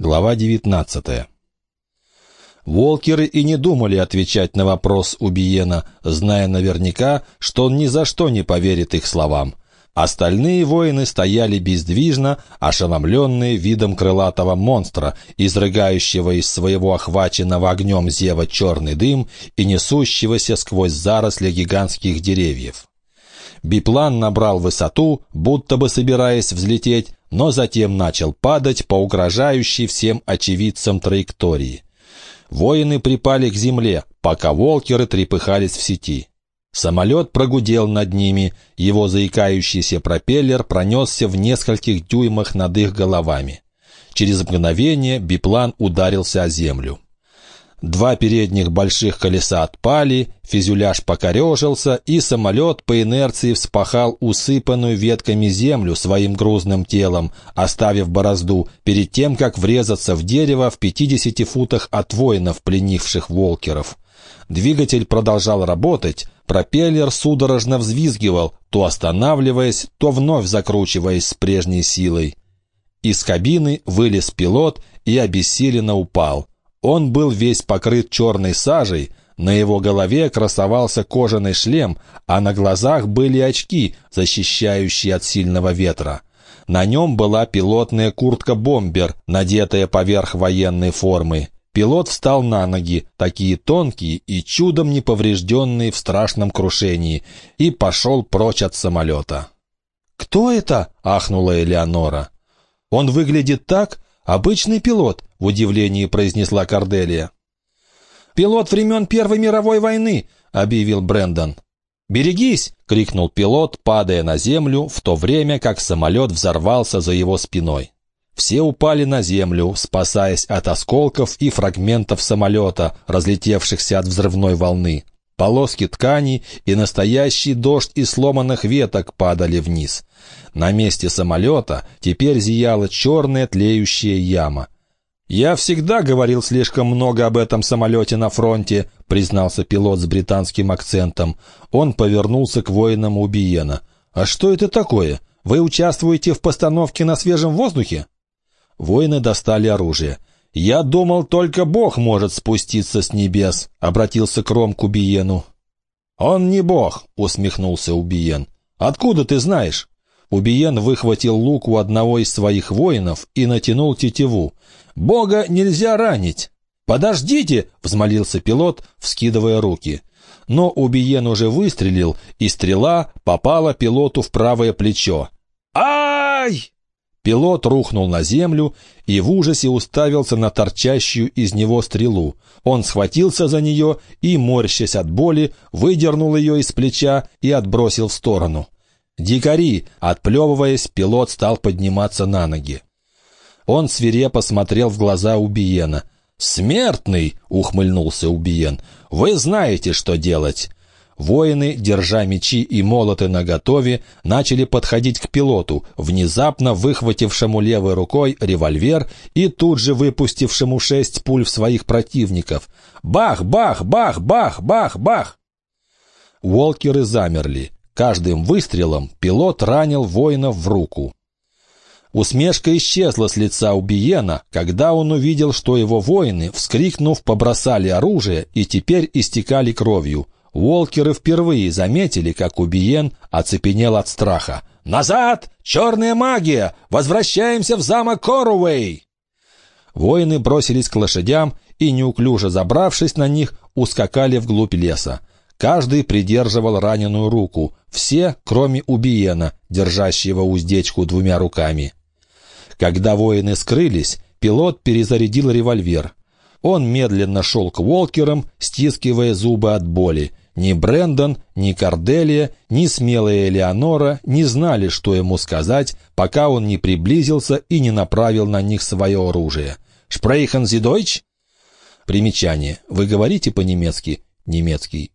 Глава 19 Волкеры и не думали отвечать на вопрос Убиена, зная наверняка, что он ни за что не поверит их словам. Остальные воины стояли бездвижно, ошеломленные видом крылатого монстра, изрыгающего из своего охваченного огнем зева черный дым и несущегося сквозь заросли гигантских деревьев. Биплан набрал высоту, будто бы собираясь взлететь, но затем начал падать по угрожающей всем очевидцам траектории. Воины припали к земле, пока волкеры трепыхались в сети. Самолет прогудел над ними, его заикающийся пропеллер пронесся в нескольких дюймах над их головами. Через мгновение биплан ударился о землю. Два передних больших колеса отпали, фюзеляж покорежился, и самолет по инерции вспахал усыпанную ветками землю своим грузным телом, оставив борозду, перед тем, как врезаться в дерево в 50 футах от воинов, пленивших волкеров. Двигатель продолжал работать, пропеллер судорожно взвизгивал, то останавливаясь, то вновь закручиваясь с прежней силой. Из кабины вылез пилот и обессиленно упал. Он был весь покрыт черной сажей, на его голове красовался кожаный шлем, а на глазах были очки, защищающие от сильного ветра. На нем была пилотная куртка-бомбер, надетая поверх военной формы. Пилот встал на ноги, такие тонкие и чудом не поврежденные в страшном крушении, и пошел прочь от самолета. «Кто это?» — ахнула Элеонора. «Он выглядит так, обычный пилот, — в удивлении произнесла Корделия. «Пилот времен Первой мировой войны», — объявил Брэндон. «Берегись!» — крикнул пилот, падая на землю, в то время как самолет взорвался за его спиной. Все упали на землю, спасаясь от осколков и фрагментов самолета, разлетевшихся от взрывной волны. Полоски ткани и настоящий дождь из сломанных веток падали вниз. На месте самолета теперь зияла черная тлеющая яма. «Я всегда говорил слишком много об этом самолете на фронте», признался пилот с британским акцентом. Он повернулся к воинам Убиена. «А что это такое? Вы участвуете в постановке на свежем воздухе?» Воины достали оружие. «Я думал, только Бог может спуститься с небес», — обратился Кром к Убиену. «Он не Бог», — усмехнулся Убиен. «Откуда ты знаешь?» Убиен выхватил лук у одного из своих воинов и натянул тетиву. «Бога нельзя ранить!» «Подождите!» — взмолился пилот, вскидывая руки. Но Убиен уже выстрелил, и стрела попала пилоту в правое плечо. «Ай!» Пилот рухнул на землю и в ужасе уставился на торчащую из него стрелу. Он схватился за нее и, морщась от боли, выдернул ее из плеча и отбросил в сторону. «Дикари!» — отплевываясь, пилот стал подниматься на ноги. Он свирепо смотрел в глаза Убиена. «Смертный!» — ухмыльнулся Убиен. «Вы знаете, что делать!» Воины, держа мечи и молоты наготове, начали подходить к пилоту, внезапно выхватившему левой рукой револьвер и тут же выпустившему шесть пуль в своих противников. Бах, бах, бах, бах, бах, бах! Уолкеры замерли. Каждым выстрелом пилот ранил воина в руку. Усмешка исчезла с лица Убиена, когда он увидел, что его воины, вскрикнув, побросали оружие и теперь истекали кровью. Уолкеры впервые заметили, как Убиен оцепенел от страха. «Назад! Черная магия! Возвращаемся в замок Коруэй!» Воины бросились к лошадям и, неуклюже забравшись на них, ускакали вглубь леса. Каждый придерживал раненую руку, все, кроме Убиена, держащего уздечку двумя руками. Когда воины скрылись, пилот перезарядил револьвер. Он медленно шел к Волкерам, стискивая зубы от боли. Ни Брендон, ни Корделия, ни смелая Элеонора не знали, что ему сказать, пока он не приблизился и не направил на них свое оружие. «Шпрейхен зи Примечание. Вы говорите по-немецки? Немецкий.